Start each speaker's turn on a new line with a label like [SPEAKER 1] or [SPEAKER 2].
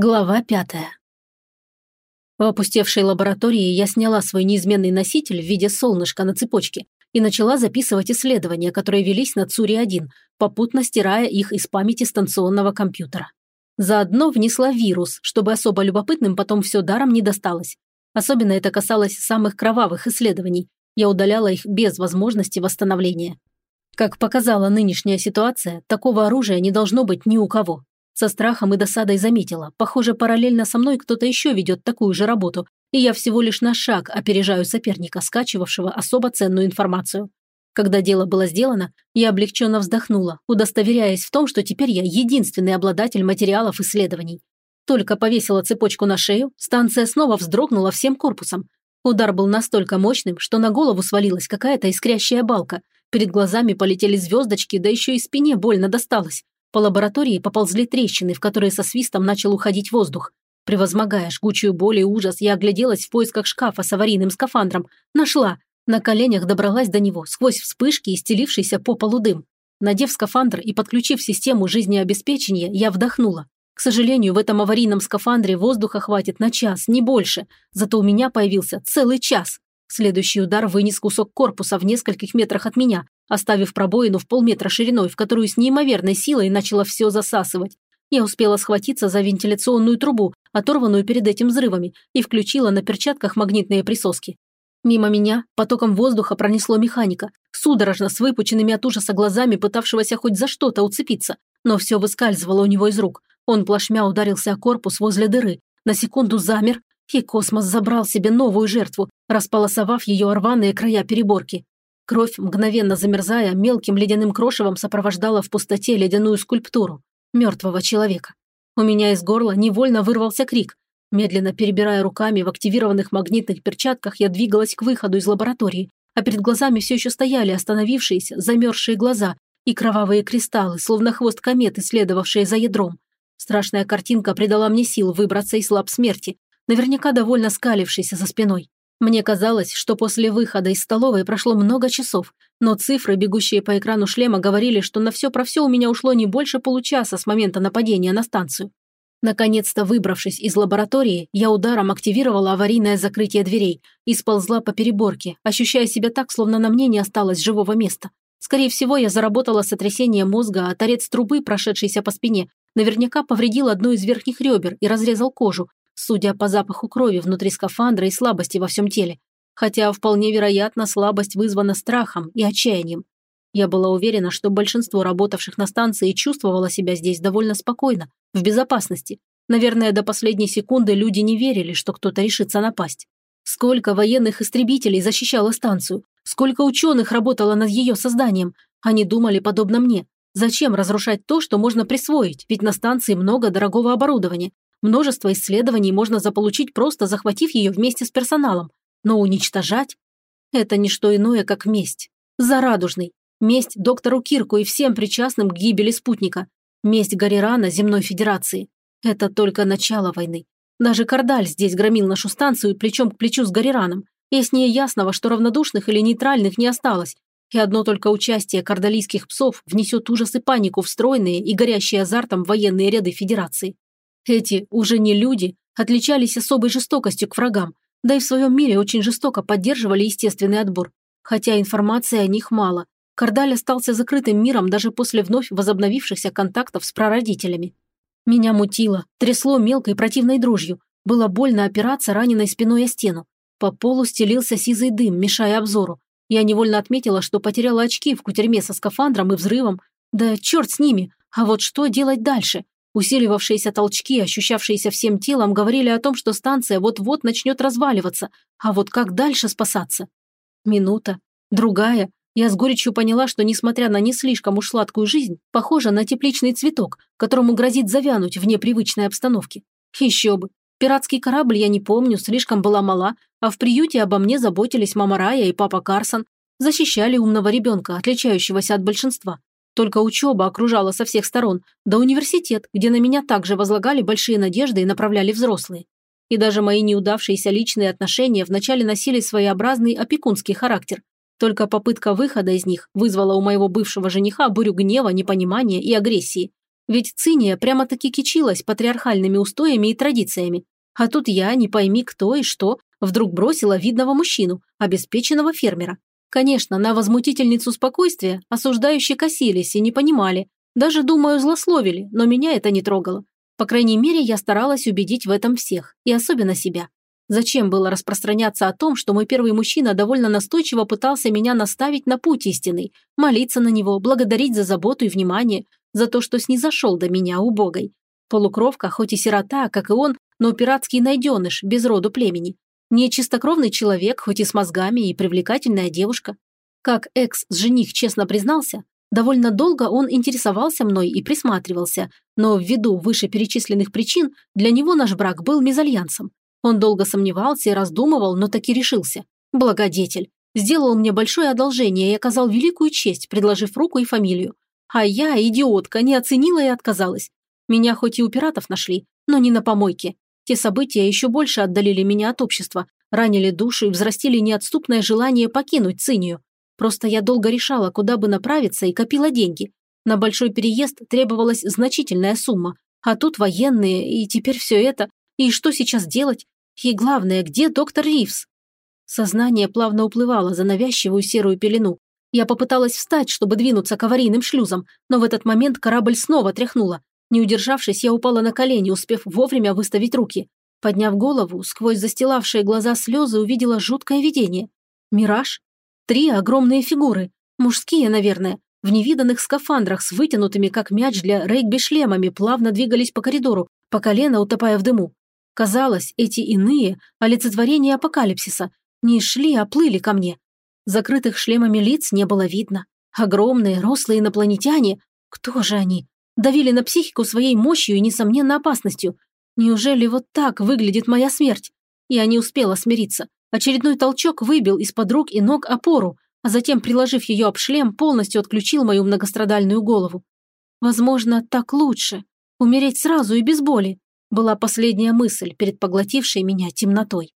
[SPEAKER 1] Глава пятая. В опустевшей лаборатории я сняла свой неизменный носитель в виде солнышка на цепочке и начала записывать исследования, которые велись на Цуре-1, попутно стирая их из памяти станционного компьютера. Заодно внесла вирус, чтобы особо любопытным потом все даром не досталось. Особенно это касалось самых кровавых исследований. Я удаляла их без возможности восстановления. Как показала нынешняя ситуация, такого оружия не должно быть ни у кого. Со страхом и досадой заметила. Похоже, параллельно со мной кто-то еще ведет такую же работу, и я всего лишь на шаг опережаю соперника, скачивавшего особо ценную информацию. Когда дело было сделано, я облегченно вздохнула, удостоверяясь в том, что теперь я единственный обладатель материалов исследований. Только повесила цепочку на шею, станция снова вздрогнула всем корпусом. Удар был настолько мощным, что на голову свалилась какая-то искрящая балка. Перед глазами полетели звездочки, да еще и спине больно досталось. По лаборатории поползли трещины, в которые со свистом начал уходить воздух. Превозмогая жгучую боль и ужас, я огляделась в поисках шкафа с аварийным скафандром. Нашла. На коленях добралась до него, сквозь вспышки и стелившийся по полу дым. Надев скафандр и подключив систему жизнеобеспечения, я вдохнула. К сожалению, в этом аварийном скафандре воздуха хватит на час, не больше. Зато у меня появился целый час. Следующий удар вынес кусок корпуса в нескольких метрах от меня, оставив пробоину в полметра шириной, в которую с неимоверной силой начало все засасывать. Я успела схватиться за вентиляционную трубу, оторванную перед этим взрывами, и включила на перчатках магнитные присоски. Мимо меня потоком воздуха пронесло механика, судорожно с выпученными от ужаса глазами, пытавшегося хоть за что-то уцепиться, но все выскальзывало у него из рук. Он плашмя ударился о корпус возле дыры, на секунду замер, и космос забрал себе новую жертву, располосовав ее рваные края переборки. Кровь, мгновенно замерзая, мелким ледяным крошевом сопровождала в пустоте ледяную скульптуру мертвого человека. У меня из горла невольно вырвался крик. Медленно перебирая руками в активированных магнитных перчатках, я двигалась к выходу из лаборатории, а перед глазами все еще стояли остановившиеся, замерзшие глаза и кровавые кристаллы, словно хвост кометы, следовавшие за ядром. Страшная картинка придала мне сил выбраться из лап смерти, наверняка довольно скалившийся за спиной. Мне казалось, что после выхода из столовой прошло много часов, но цифры, бегущие по экрану шлема, говорили, что на все про все у меня ушло не больше получаса с момента нападения на станцию. Наконец-то выбравшись из лаборатории, я ударом активировала аварийное закрытие дверей и сползла по переборке, ощущая себя так, словно на мне не осталось живого места. Скорее всего, я заработала сотрясение мозга, а торец трубы, прошедшийся по спине, наверняка повредил одну из верхних ребер и разрезал кожу, судя по запаху крови внутри скафандра и слабости во всем теле. Хотя вполне вероятно, слабость вызвана страхом и отчаянием. Я была уверена, что большинство работавших на станции чувствовало себя здесь довольно спокойно, в безопасности. Наверное, до последней секунды люди не верили, что кто-то решится напасть. Сколько военных истребителей защищало станцию, сколько ученых работало над ее созданием. Они думали подобно мне. Зачем разрушать то, что можно присвоить, ведь на станции много дорогого оборудования, Множество исследований можно заполучить, просто захватив ее вместе с персоналом. Но уничтожать – это не что иное, как месть. Зарадужный. Месть доктору Кирку и всем причастным к гибели спутника. Месть Гарирана Земной Федерации. Это только начало войны. Даже Кардаль здесь громил нашу станцию плечом к плечу с Гарираном. Яснее ясного, что равнодушных или нейтральных не осталось. И одно только участие кардалийских псов внесет ужас и панику в стройные и горящие азартом военные ряды Федерации. Эти, уже не люди, отличались особой жестокостью к врагам, да и в своем мире очень жестоко поддерживали естественный отбор. Хотя информации о них мало. Кардаль остался закрытым миром даже после вновь возобновившихся контактов с прародителями. Меня мутило, трясло мелкой противной дрожью. Было больно опираться раненой спиной о стену. По полу стелился сизый дым, мешая обзору. Я невольно отметила, что потеряла очки в кутерьме со скафандром и взрывом. Да черт с ними! А вот что делать дальше? Усиливавшиеся толчки, ощущавшиеся всем телом, говорили о том, что станция вот-вот начнет разваливаться. А вот как дальше спасаться? Минута, другая. Я с горечью поняла, что, несмотря на не слишком уж сладкую жизнь, похожа на тепличный цветок, которому грозит завянуть в непривычной обстановке. Еще бы. Пиратский корабль я не помню, слишком была мала, а в приюте обо мне заботились мама Рая и папа Карсон, защищали умного ребенка, отличающегося от большинства. Только учеба окружала со всех сторон, да университет, где на меня также возлагали большие надежды и направляли взрослые. И даже мои неудавшиеся личные отношения вначале носили своеобразный опекунский характер. Только попытка выхода из них вызвала у моего бывшего жениха бурю гнева, непонимания и агрессии. Ведь Циния прямо-таки кичилась патриархальными устоями и традициями. А тут я, не пойми кто и что, вдруг бросила видного мужчину, обеспеченного фермера. Конечно, на возмутительницу спокойствия осуждающие косились и не понимали. Даже, думаю, злословили, но меня это не трогало. По крайней мере, я старалась убедить в этом всех, и особенно себя. Зачем было распространяться о том, что мой первый мужчина довольно настойчиво пытался меня наставить на путь истинный, молиться на него, благодарить за заботу и внимание, за то, что снизошел до меня убогой. Полукровка, хоть и сирота, как и он, но пиратский найденыш, без роду племени. Не чистокровный человек, хоть и с мозгами, и привлекательная девушка. Как экс-жених честно признался, довольно долго он интересовался мной и присматривался, но ввиду вышеперечисленных причин для него наш брак был мезальянсом. Он долго сомневался и раздумывал, но таки решился. Благодетель. Сделал мне большое одолжение и оказал великую честь, предложив руку и фамилию. А я, идиотка, не оценила и отказалась. Меня хоть и у пиратов нашли, но не на помойке. Те события еще больше отдалили меня от общества, ранили душу и взрастили неотступное желание покинуть Цинию. Просто я долго решала, куда бы направиться и копила деньги. На большой переезд требовалась значительная сумма, а тут военные, и теперь все это. И что сейчас делать? И главное, где доктор Ривз? Сознание плавно уплывало за навязчивую серую пелену. Я попыталась встать, чтобы двинуться к аварийным шлюзам, но в этот момент корабль снова тряхнуло. Не удержавшись, я упала на колени, успев вовремя выставить руки. Подняв голову, сквозь застилавшие глаза слезы увидела жуткое видение. Мираж? Три огромные фигуры. Мужские, наверное. В невиданных скафандрах с вытянутыми, как мяч для регби-шлемами, плавно двигались по коридору, по колено утопая в дыму. Казалось, эти иные – олицетворения апокалипсиса. Не шли, а плыли ко мне. Закрытых шлемами лиц не было видно. Огромные, рослые инопланетяне. Кто же они? Давили на психику своей мощью и, несомненно, опасностью. Неужели вот так выглядит моя смерть? Я не успела смириться. Очередной толчок выбил из-под рук и ног опору, а затем, приложив ее об шлем, полностью отключил мою многострадальную голову. Возможно, так лучше. Умереть сразу и без боли. Была последняя мысль перед поглотившей меня темнотой.